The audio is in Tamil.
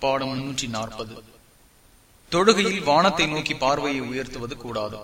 பாடம் முன்னூற்றி நாற்பது. தொழுகையில் வானத்தை நோக்கி பார்வையை உயர்த்துவது கூடாது.